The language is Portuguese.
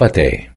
Fateh.